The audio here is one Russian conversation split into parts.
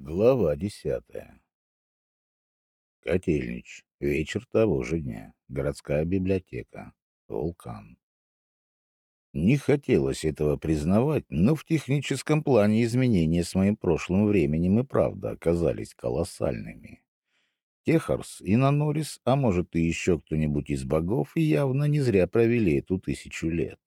Глава десятая. Котельнич. Вечер того же дня. Городская библиотека. Вулкан. Не хотелось этого признавать, но в техническом плане изменения с моим прошлым временем и правда оказались колоссальными. Техарс и Нанорис, а может и еще кто-нибудь из богов, явно не зря провели эту тысячу лет.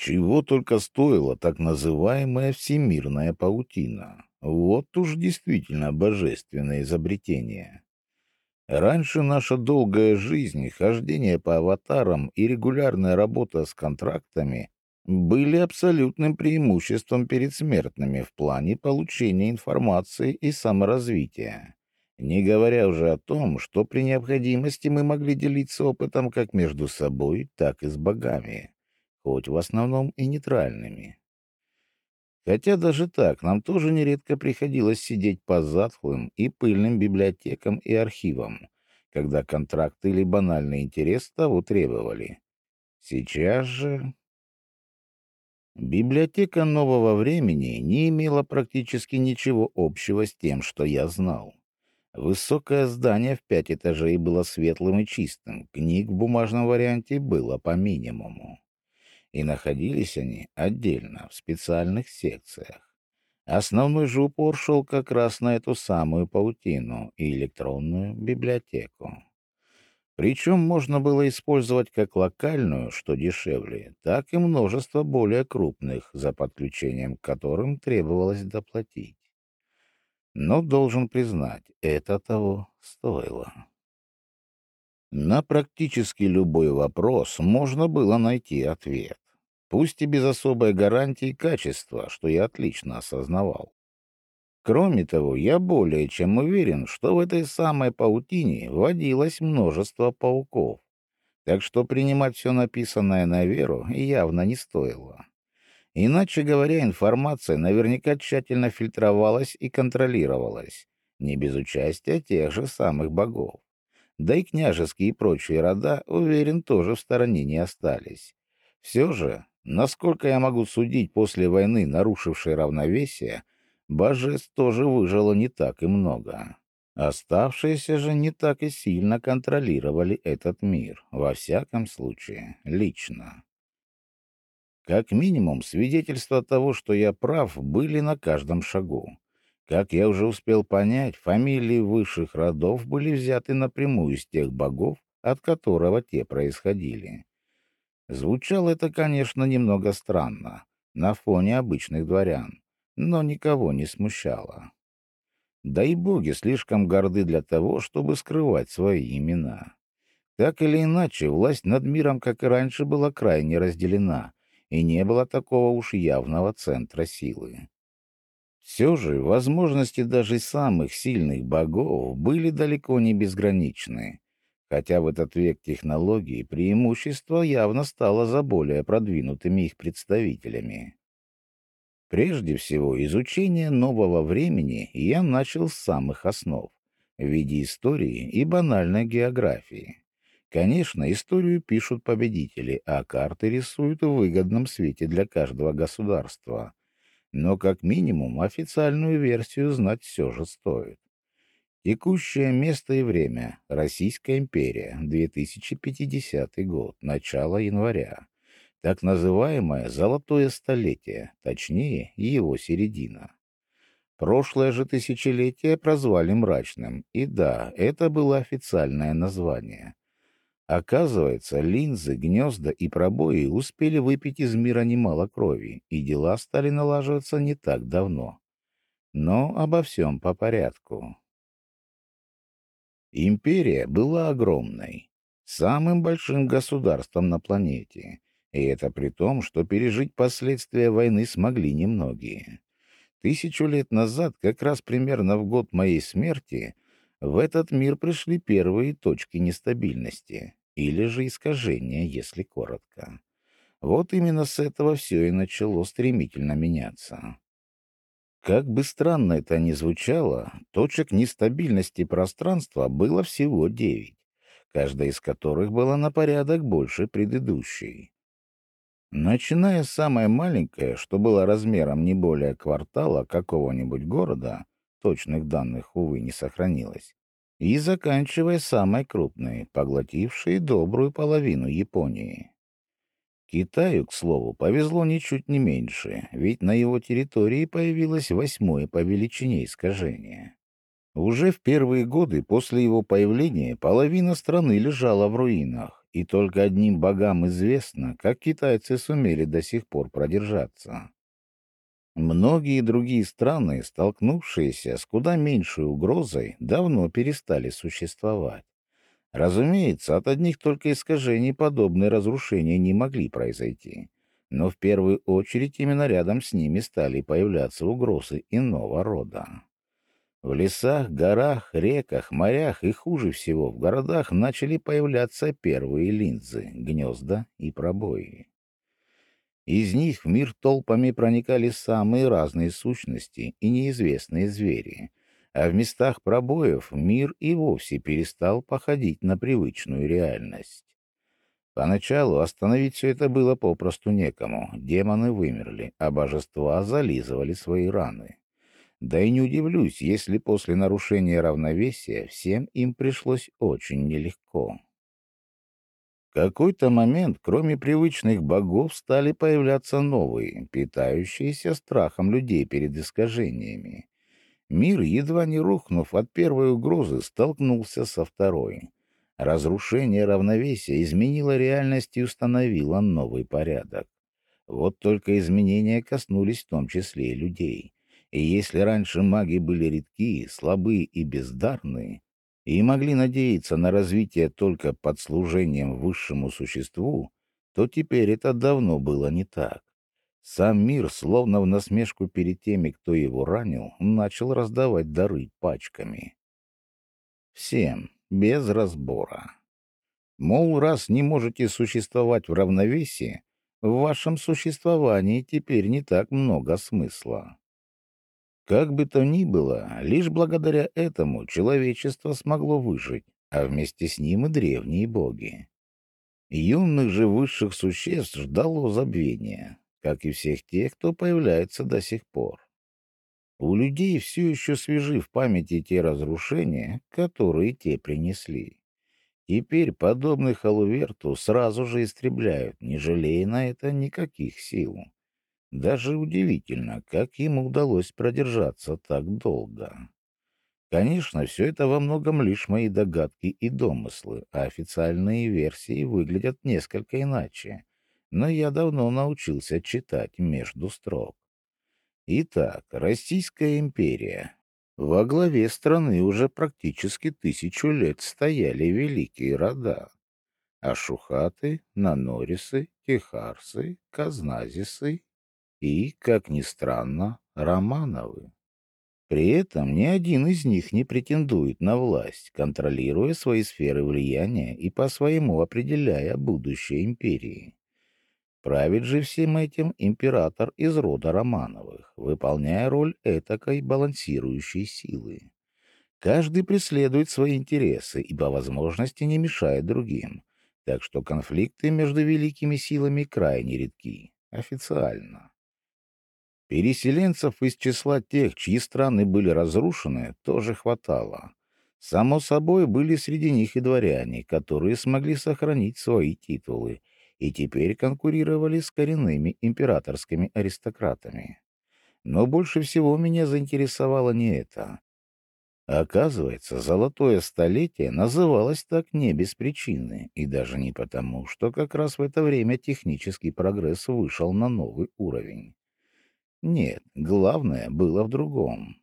Чего только стоила так называемая всемирная паутина. Вот уж действительно божественное изобретение. Раньше наша долгая жизнь, хождение по аватарам и регулярная работа с контрактами были абсолютным преимуществом перед смертными в плане получения информации и саморазвития. Не говоря уже о том, что при необходимости мы могли делиться опытом как между собой, так и с богами, хоть в основном и нейтральными. Хотя даже так нам тоже нередко приходилось сидеть по затхлым и пыльным библиотекам и архивам, когда контракты или банальный интерес того требовали. Сейчас же... Библиотека нового времени не имела практически ничего общего с тем, что я знал. Высокое здание в пять этажей было светлым и чистым, книг в бумажном варианте было по минимуму и находились они отдельно, в специальных секциях. Основной же упор шел как раз на эту самую паутину и электронную библиотеку. Причем можно было использовать как локальную, что дешевле, так и множество более крупных, за подключением к которым требовалось доплатить. Но должен признать, это того стоило. На практически любой вопрос можно было найти ответ пусть и без особой гарантии качества, что я отлично осознавал. Кроме того, я более чем уверен, что в этой самой паутине водилось множество пауков, так что принимать все написанное на веру явно не стоило. Иначе говоря, информация наверняка тщательно фильтровалась и контролировалась, не без участия тех же самых богов. Да и княжеские и прочие рода, уверен, тоже в стороне не остались. Все же Насколько я могу судить после войны, нарушившей равновесие, божеств тоже выжило не так и много. Оставшиеся же не так и сильно контролировали этот мир, во всяком случае, лично. Как минимум, свидетельства того, что я прав, были на каждом шагу. Как я уже успел понять, фамилии высших родов были взяты напрямую из тех богов, от которого те происходили. Звучало это, конечно, немного странно, на фоне обычных дворян, но никого не смущало. Да и боги слишком горды для того, чтобы скрывать свои имена. Так или иначе, власть над миром, как и раньше, была крайне разделена, и не было такого уж явного центра силы. Все же возможности даже самых сильных богов были далеко не безграничны, хотя в этот век технологий преимущество явно стало за более продвинутыми их представителями. Прежде всего, изучение нового времени я начал с самых основ, в виде истории и банальной географии. Конечно, историю пишут победители, а карты рисуют в выгодном свете для каждого государства. Но как минимум официальную версию знать все же стоит. Текущее место и время. Российская империя. 2050 год. Начало января. Так называемое «золотое столетие», точнее, его середина. Прошлое же тысячелетие прозвали мрачным, и да, это было официальное название. Оказывается, линзы, гнезда и пробои успели выпить из мира немало крови, и дела стали налаживаться не так давно. Но обо всем по порядку. Империя была огромной, самым большим государством на планете, и это при том, что пережить последствия войны смогли немногие. Тысячу лет назад, как раз примерно в год моей смерти, в этот мир пришли первые точки нестабильности, или же искажения, если коротко. Вот именно с этого все и начало стремительно меняться. Как бы странно это ни звучало, точек нестабильности пространства было всего девять, каждая из которых была на порядок больше предыдущей. Начиная с самой маленькой, что было размером не более квартала какого-нибудь города, точных данных, увы, не сохранилось, и заканчивая самой крупной, поглотившей добрую половину Японии. Китаю, к слову, повезло ничуть не меньше, ведь на его территории появилось восьмое по величине искажение. Уже в первые годы после его появления половина страны лежала в руинах, и только одним богам известно, как китайцы сумели до сих пор продержаться. Многие другие страны, столкнувшиеся с куда меньшей угрозой, давно перестали существовать. Разумеется, от одних только искажений подобные разрушения не могли произойти. Но в первую очередь именно рядом с ними стали появляться угрозы иного рода. В лесах, горах, реках, морях и, хуже всего, в городах начали появляться первые линзы, гнезда и пробои. Из них в мир толпами проникали самые разные сущности и неизвестные звери, а в местах пробоев мир и вовсе перестал походить на привычную реальность. Поначалу остановить все это было попросту некому, демоны вымерли, а божества зализывали свои раны. Да и не удивлюсь, если после нарушения равновесия всем им пришлось очень нелегко. Какой-то момент, кроме привычных богов, стали появляться новые, питающиеся страхом людей перед искажениями. Мир, едва не рухнув от первой угрозы, столкнулся со второй. Разрушение равновесия изменило реальность и установило новый порядок. Вот только изменения коснулись в том числе и людей. И если раньше маги были редки, слабые и бездарные, и могли надеяться на развитие только под служением высшему существу, то теперь это давно было не так. Сам мир, словно в насмешку перед теми, кто его ранил, начал раздавать дары пачками. Всем, без разбора. Мол, раз не можете существовать в равновесии, в вашем существовании теперь не так много смысла. Как бы то ни было, лишь благодаря этому человечество смогло выжить, а вместе с ним и древние боги. Юных же высших существ ждало забвение, как и всех тех, кто появляется до сих пор. У людей все еще свежи в памяти те разрушения, которые те принесли. Теперь подобных Алуверту сразу же истребляют, не жалея на это никаких сил. Даже удивительно, как им удалось продержаться так долго. Конечно, все это во многом лишь мои догадки и домыслы, а официальные версии выглядят несколько иначе. Но я давно научился читать между строк. Итак, Российская империя. Во главе страны уже практически тысячу лет стояли великие рода. Ашухаты, Нанорисы, Кехарсы, Казназисы и, как ни странно, Романовы. При этом ни один из них не претендует на власть, контролируя свои сферы влияния и по-своему определяя будущее империи. Правит же всем этим император из рода Романовых, выполняя роль этакой балансирующей силы. Каждый преследует свои интересы и по возможности не мешает другим, так что конфликты между великими силами крайне редки, официально. Переселенцев из числа тех, чьи страны были разрушены, тоже хватало. Само собой, были среди них и дворяне, которые смогли сохранить свои титулы и теперь конкурировали с коренными императорскими аристократами. Но больше всего меня заинтересовало не это. Оказывается, золотое столетие называлось так не без причины, и даже не потому, что как раз в это время технический прогресс вышел на новый уровень. Нет, главное было в другом.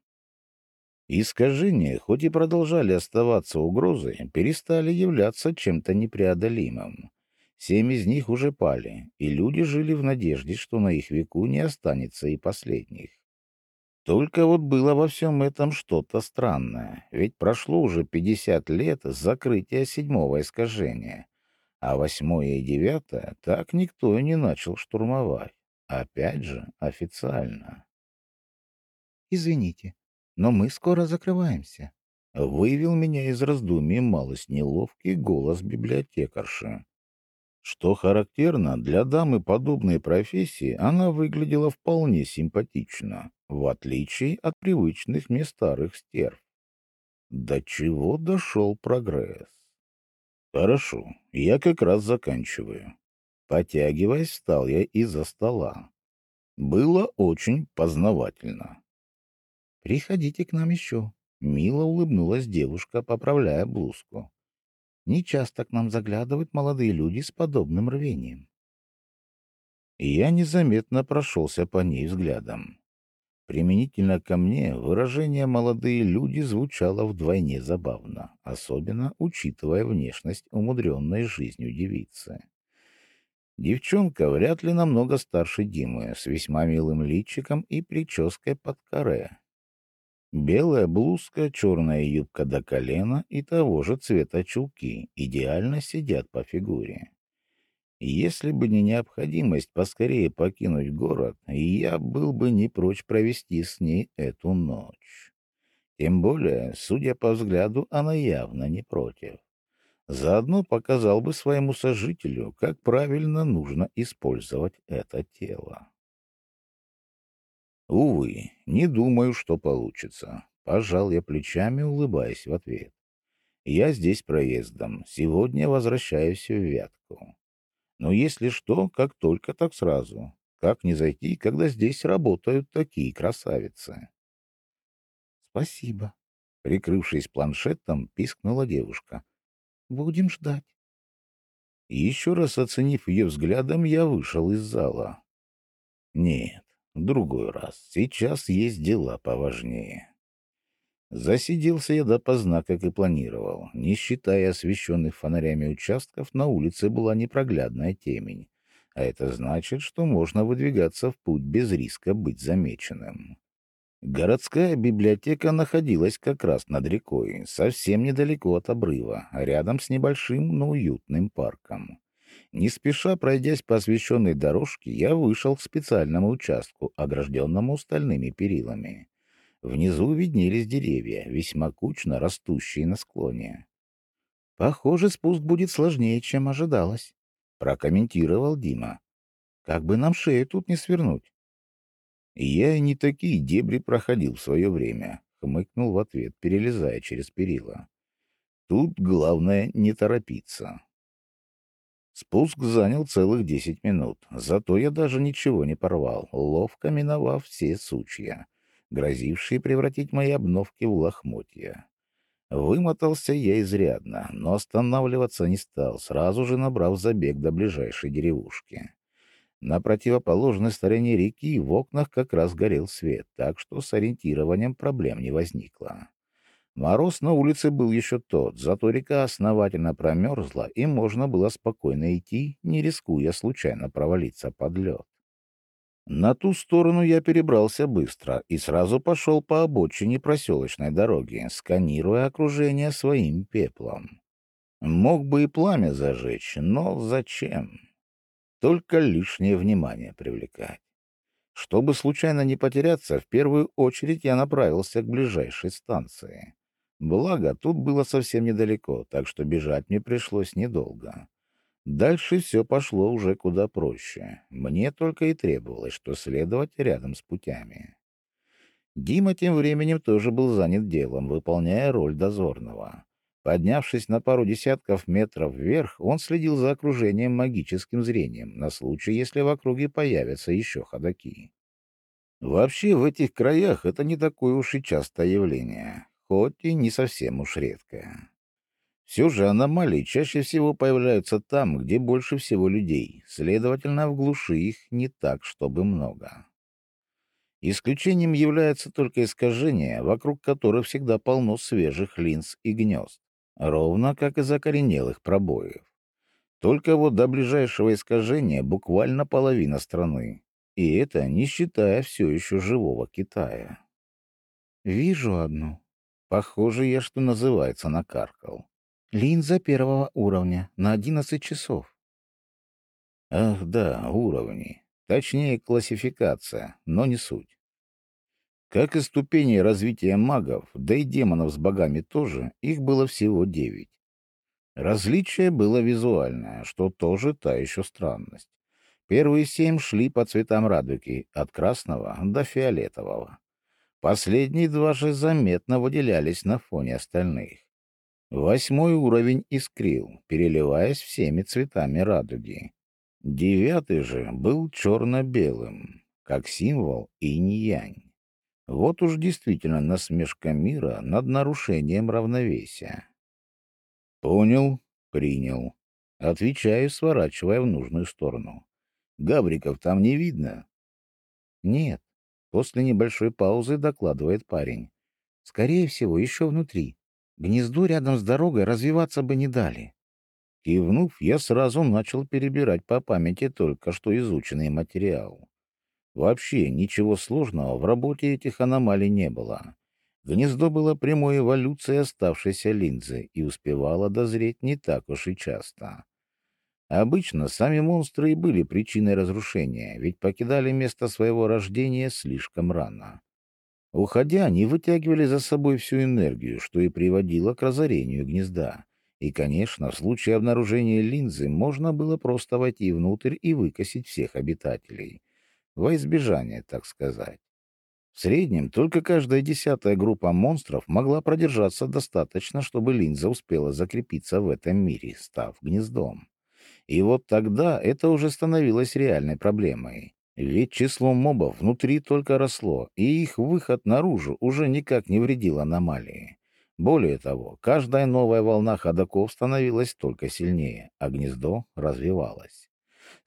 Искажения, хоть и продолжали оставаться угрозой, перестали являться чем-то непреодолимым. Семь из них уже пали, и люди жили в надежде, что на их веку не останется и последних. Только вот было во всем этом что-то странное, ведь прошло уже 50 лет с закрытия седьмого искажения, а восьмое и девятое так никто и не начал штурмовать. Опять же, официально. «Извините, но мы скоро закрываемся», — вывел меня из раздумий малость неловкий голос библиотекарши. Что характерно, для дамы подобной профессии она выглядела вполне симпатично, в отличие от привычных мне старых стерв. До чего дошел прогресс? Хорошо, я как раз заканчиваю. Потягиваясь, встал я из-за стола. Было очень познавательно. «Приходите к нам еще», — мило улыбнулась девушка, поправляя блузку. Не часто к нам заглядывают молодые люди с подобным рвением. Я незаметно прошелся по ней взглядом. Применительно ко мне выражение «молодые люди» звучало вдвойне забавно, особенно учитывая внешность умудренной жизнью девицы. Девчонка вряд ли намного старше Димы, с весьма милым личиком и прической под каре. Белая блузка, черная юбка до колена и того же цвета чулки идеально сидят по фигуре. Если бы не необходимость поскорее покинуть город, я был бы не прочь провести с ней эту ночь. Тем более, судя по взгляду, она явно не против. Заодно показал бы своему сожителю, как правильно нужно использовать это тело. Увы, не думаю, что получится. Пожал я плечами, улыбаясь в ответ. Я здесь проездом. Сегодня возвращаюсь в Вятку. Но если что, как только, так сразу. Как не зайти, когда здесь работают такие красавицы? Спасибо. Прикрывшись планшетом, пискнула девушка. Будем ждать. Еще раз оценив ее взглядом, я вышел из зала. Нет, другой раз. Сейчас есть дела поважнее. Засиделся я допоздна, как и планировал. Не считая освещенных фонарями участков, на улице была непроглядная темень. А это значит, что можно выдвигаться в путь без риска быть замеченным. Городская библиотека находилась как раз над рекой, совсем недалеко от обрыва, рядом с небольшим, но уютным парком. Не спеша пройдясь по освещенной дорожке, я вышел к специальному участку, огражденному стальными перилами. Внизу виднелись деревья, весьма кучно растущие на склоне. «Похоже, спуск будет сложнее, чем ожидалось», — прокомментировал Дима. «Как бы нам шею тут не свернуть». «Я не такие дебри проходил в свое время», — хмыкнул в ответ, перелезая через перила. «Тут главное не торопиться». Спуск занял целых десять минут, зато я даже ничего не порвал, ловко миновав все сучья, грозившие превратить мои обновки в лохмотья. Вымотался я изрядно, но останавливаться не стал, сразу же набрав забег до ближайшей деревушки. На противоположной стороне реки в окнах как раз горел свет, так что с ориентированием проблем не возникло. Мороз на улице был еще тот, зато река основательно промерзла, и можно было спокойно идти, не рискуя случайно провалиться под лед. На ту сторону я перебрался быстро и сразу пошел по обочине проселочной дороги, сканируя окружение своим пеплом. Мог бы и пламя зажечь, но зачем? Только лишнее внимание привлекать. Чтобы случайно не потеряться, в первую очередь я направился к ближайшей станции. Благо, тут было совсем недалеко, так что бежать мне пришлось недолго. Дальше все пошло уже куда проще. Мне только и требовалось, что следовать рядом с путями. Дима тем временем тоже был занят делом, выполняя роль дозорного. Поднявшись на пару десятков метров вверх, он следил за окружением магическим зрением, на случай, если в округе появятся еще ходаки. Вообще, в этих краях это не такое уж и частое явление хоть и не совсем уж редкая. Все же аномалии чаще всего появляются там, где больше всего людей, следовательно, в глуши их не так, чтобы много. Исключением является только искажение, вокруг которых всегда полно свежих линз и гнезд, ровно как и закоренелых пробоев. Только вот до ближайшего искажения буквально половина страны, и это не считая все еще живого Китая. «Вижу одну», Похоже, я, что называется, накаркал. Линза первого уровня на одиннадцать часов. Ах да, уровни. Точнее, классификация, но не суть. Как и ступени развития магов, да и демонов с богами тоже, их было всего девять. Различие было визуальное, что тоже та еще странность. Первые семь шли по цветам радуги, от красного до фиолетового. Последние два же заметно выделялись на фоне остальных. Восьмой уровень искрил, переливаясь всеми цветами радуги. Девятый же был черно-белым, как символ инь-янь. Вот уж действительно насмешка мира над нарушением равновесия. «Понял, принял». Отвечаю, сворачивая в нужную сторону. «Габриков там не видно?» «Нет». После небольшой паузы докладывает парень. «Скорее всего, еще внутри. Гнездо рядом с дорогой развиваться бы не дали». Кивнув, я сразу начал перебирать по памяти только что изученный материал. Вообще ничего сложного в работе этих аномалий не было. Гнездо было прямой эволюцией оставшейся линзы и успевало дозреть не так уж и часто. Обычно сами монстры и были причиной разрушения, ведь покидали место своего рождения слишком рано. Уходя, они вытягивали за собой всю энергию, что и приводило к разорению гнезда. И, конечно, в случае обнаружения линзы можно было просто войти внутрь и выкосить всех обитателей. Во избежание, так сказать. В среднем только каждая десятая группа монстров могла продержаться достаточно, чтобы линза успела закрепиться в этом мире, став гнездом. И вот тогда это уже становилось реальной проблемой. Ведь число мобов внутри только росло, и их выход наружу уже никак не вредил аномалии. Более того, каждая новая волна ходоков становилась только сильнее, а гнездо развивалось.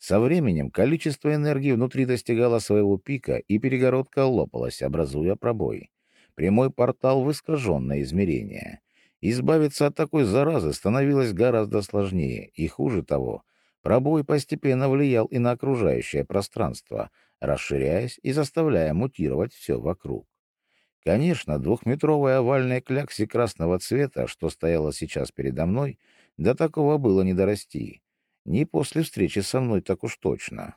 Со временем количество энергии внутри достигало своего пика, и перегородка лопалась, образуя пробой. Прямой портал в искаженное измерение. Избавиться от такой заразы становилось гораздо сложнее, и хуже того, пробой постепенно влиял и на окружающее пространство, расширяясь и заставляя мутировать все вокруг. Конечно, двухметровая овальная клякси красного цвета, что стояла сейчас передо мной, до такого было не дорасти. Не после встречи со мной так уж точно.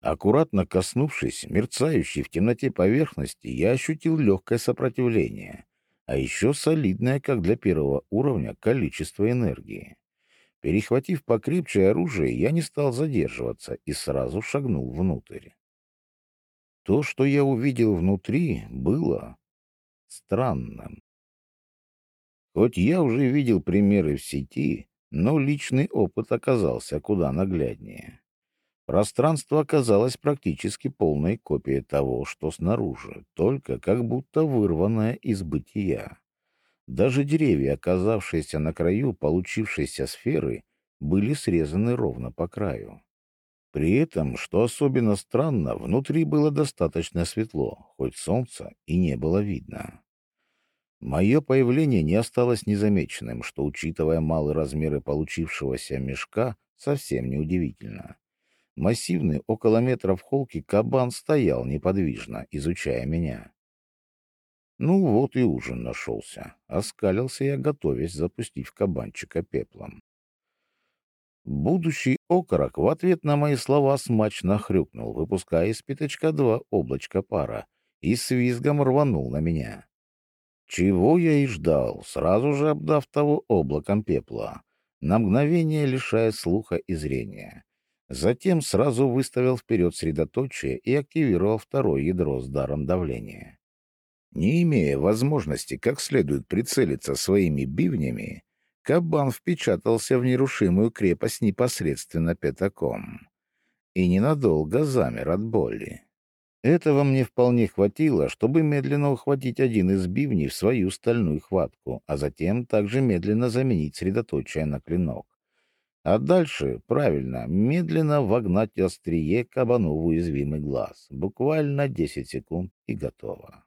Аккуратно коснувшись мерцающей в темноте поверхности, я ощутил легкое сопротивление, а еще солидное, как для первого уровня, количество энергии. Перехватив покрепче оружие, я не стал задерживаться и сразу шагнул внутрь. То, что я увидел внутри, было странным. Хоть я уже видел примеры в сети, но личный опыт оказался куда нагляднее. Пространство оказалось практически полной копией того, что снаружи, только как будто вырванное из бытия. Даже деревья, оказавшиеся на краю получившейся сферы, были срезаны ровно по краю. При этом, что особенно странно, внутри было достаточно светло, хоть солнца и не было видно. Мое появление не осталось незамеченным, что, учитывая малые размеры получившегося мешка, совсем неудивительно. Массивный, около метра в холке, кабан стоял неподвижно, изучая меня. Ну вот и ужин нашелся. Оскалился я, готовясь запустить в кабанчика пеплом. Будущий окорок в ответ на мои слова смачно хрюкнул, выпуская из пятачка два облачка пара, и с визгом рванул на меня. Чего я и ждал, сразу же обдав того облаком пепла, на мгновение лишая слуха и зрения. Затем сразу выставил вперед средоточие и активировал второе ядро с даром давления. Не имея возможности как следует прицелиться своими бивнями, кабан впечатался в нерушимую крепость непосредственно пятаком и ненадолго замер от боли. Этого мне вполне хватило, чтобы медленно ухватить один из бивней в свою стальную хватку, а затем также медленно заменить средоточие на клинок. А дальше, правильно, медленно вогнать острие кабану в уязвимый глаз. Буквально 10 секунд и готово.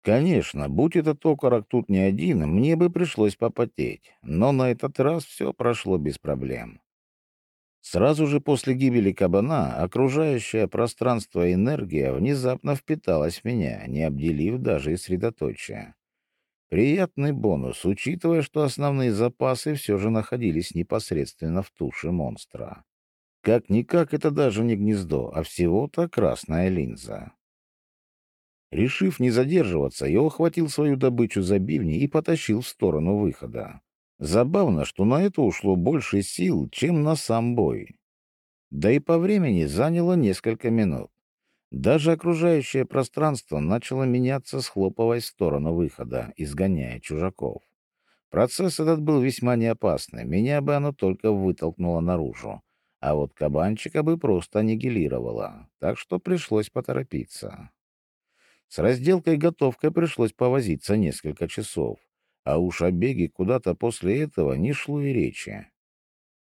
Конечно, будь этот окорок тут не один, мне бы пришлось попотеть, но на этот раз все прошло без проблем. Сразу же после гибели кабана окружающее пространство и энергия внезапно впиталась в меня, не обделив даже и средоточие. Приятный бонус, учитывая, что основные запасы все же находились непосредственно в туше монстра. Как-никак это даже не гнездо, а всего-то красная линза. Решив не задерживаться, я ухватил свою добычу за бивни и потащил в сторону выхода. Забавно, что на это ушло больше сил, чем на сам бой. Да и по времени заняло несколько минут. Даже окружающее пространство начало меняться, схлопываясь в сторону выхода, изгоняя чужаков. Процесс этот был весьма неопасный, меня бы оно только вытолкнуло наружу, а вот кабанчика бы просто аннигилировало, так что пришлось поторопиться. С разделкой и готовкой пришлось повозиться несколько часов, а уж о беге куда-то после этого не шло и речи.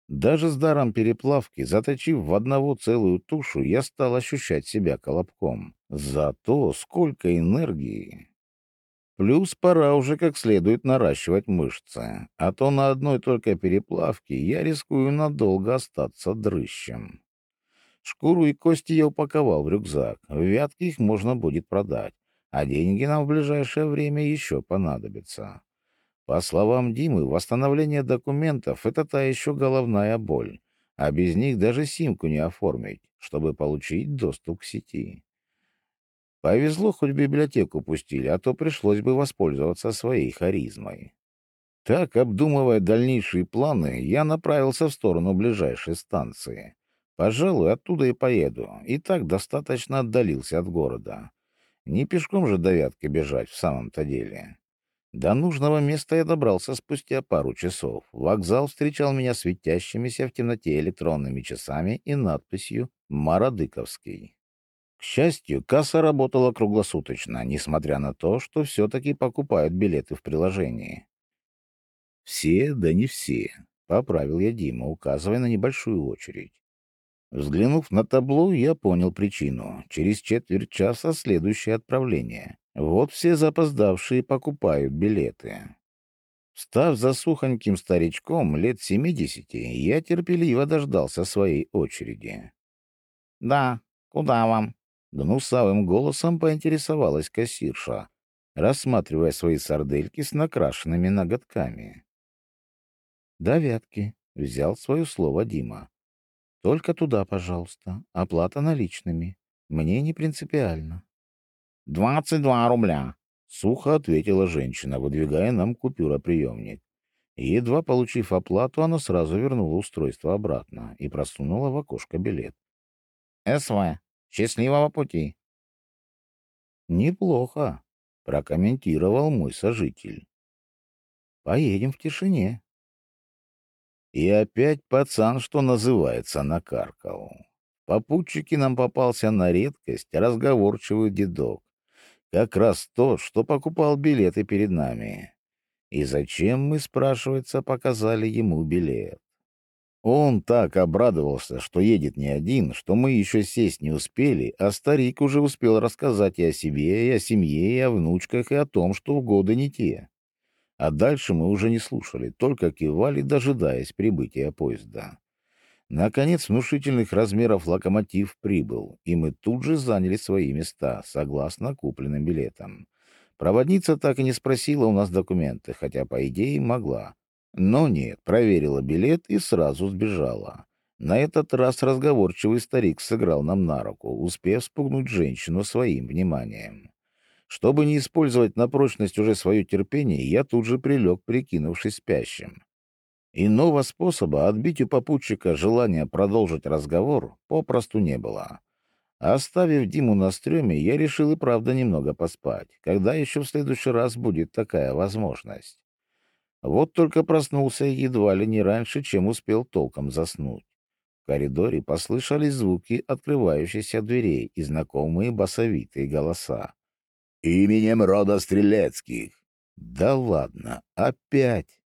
Даже с даром переплавки, заточив в одного целую тушу, я стал ощущать себя колобком. Зато сколько энергии! Плюс пора уже как следует наращивать мышцы, а то на одной только переплавке я рискую надолго остаться дрыщем. Шкуру и кости я упаковал в рюкзак, в вятке их можно будет продать, а деньги нам в ближайшее время еще понадобятся. По словам Димы, восстановление документов — это та еще головная боль, а без них даже симку не оформить, чтобы получить доступ к сети. Повезло, хоть библиотеку пустили, а то пришлось бы воспользоваться своей харизмой. Так, обдумывая дальнейшие планы, я направился в сторону ближайшей станции. Пожалуй, оттуда и поеду, и так достаточно отдалился от города. Не пешком же до Вятки бежать в самом-то деле. До нужного места я добрался спустя пару часов. Вокзал встречал меня светящимися в темноте электронными часами и надписью «Мародыковский». К счастью, касса работала круглосуточно, несмотря на то, что все-таки покупают билеты в приложении. «Все, да не все», — поправил я Дима, указывая на небольшую очередь. Взглянув на табло, я понял причину. Через четверть часа следующее отправление. Вот все запоздавшие покупают билеты. Став за сухоньким старичком лет семидесяти, я терпеливо дождался своей очереди. — Да, куда вам? — гнусавым голосом поинтересовалась кассирша, рассматривая свои сардельки с накрашенными ноготками. — До вятки, — взял свое слово Дима. — Только туда, пожалуйста. Оплата наличными. Мне не принципиально. «Двадцать два рубля», — сухо ответила женщина, выдвигая нам купюроприемник. Едва получив оплату, она сразу вернула устройство обратно и просунула в окошко билет. «СВ. Счастливого пути!» «Неплохо», — прокомментировал мой сожитель. «Поедем в тишине». И опять пацан, что называется, накаркал. Попутчики нам попался на редкость разговорчивый дедок. Как раз то, что покупал билеты перед нами. И зачем мы, спрашивается, показали ему билет? Он так обрадовался, что едет не один, что мы еще сесть не успели, а старик уже успел рассказать и о себе, и о семье, и о внучках, и о том, что в годы не те. А дальше мы уже не слушали, только кивали, дожидаясь прибытия поезда. Наконец, внушительных размеров локомотив прибыл, и мы тут же заняли свои места, согласно купленным билетам. Проводница так и не спросила у нас документы, хотя, по идее, могла. Но нет, проверила билет и сразу сбежала. На этот раз разговорчивый старик сыграл нам на руку, успев спугнуть женщину своим вниманием. Чтобы не использовать на прочность уже свое терпение, я тут же прилег, прикинувшись спящим. Иного способа отбить у попутчика желание продолжить разговор попросту не было. Оставив Диму на стреме, я решил и правда немного поспать, когда еще в следующий раз будет такая возможность. Вот только проснулся едва ли не раньше, чем успел толком заснуть. В коридоре послышались звуки открывающихся дверей и знакомые басовитые голоса. «Именем рода Стрелецких!» «Да ладно, опять!»